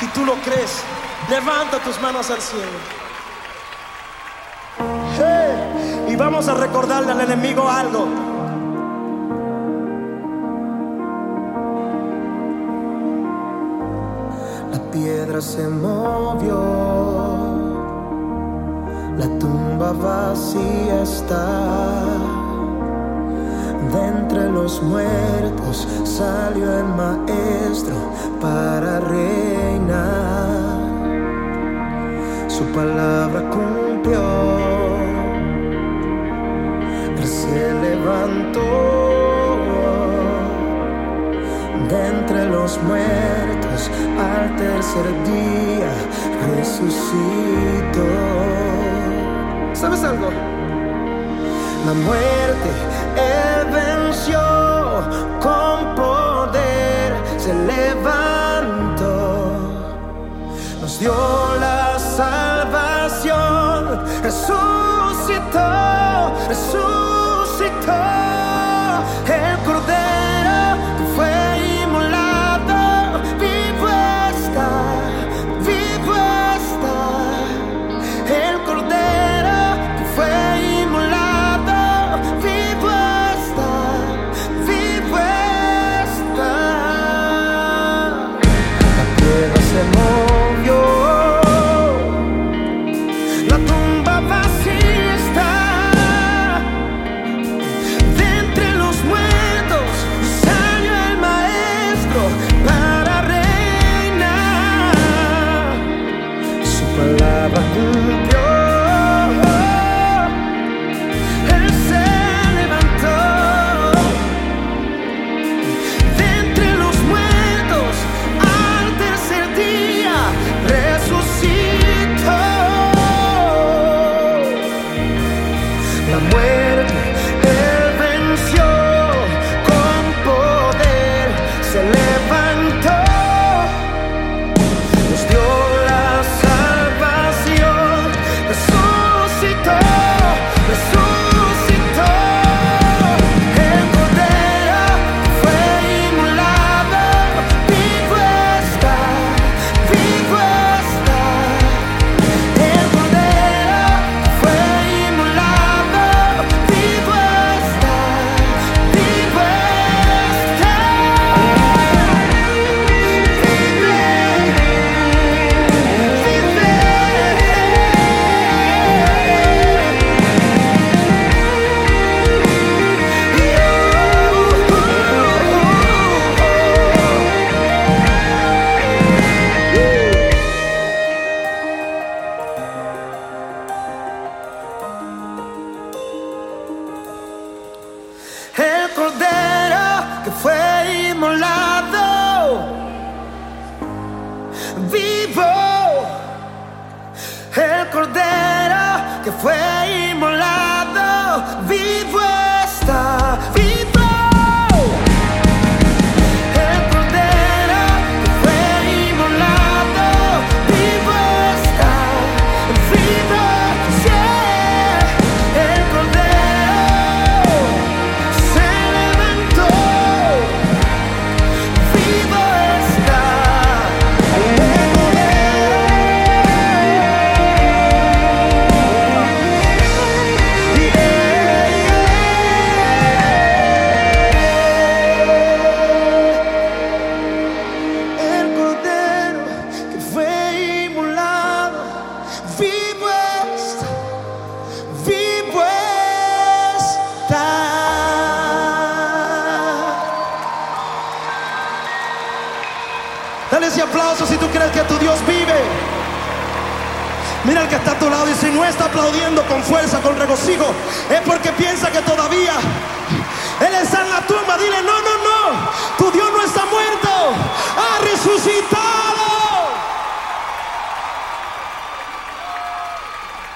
Si tú lo crees, levanta tus manos al cielo. Y vamos a recordarle al enemigo algo. La piedra se movió, la tumba vacía está. De entre los muertos salió el maestro para reinar. Su palabra cumplió. Él se levantó de entre los muertos al tercer día resucitó. ¿Sabes algo? La muerte Dios. Cordero que fue inmolado, vivo. El cordero que fue inmolado, vivo ese aplauso si tú crees que tu Dios vive. Mira el que está a tu lado y si no está aplaudiendo con fuerza, con regocijo, es porque piensa que todavía Él está en la tumba. Dile,